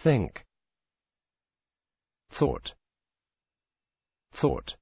think. Thought. Thought.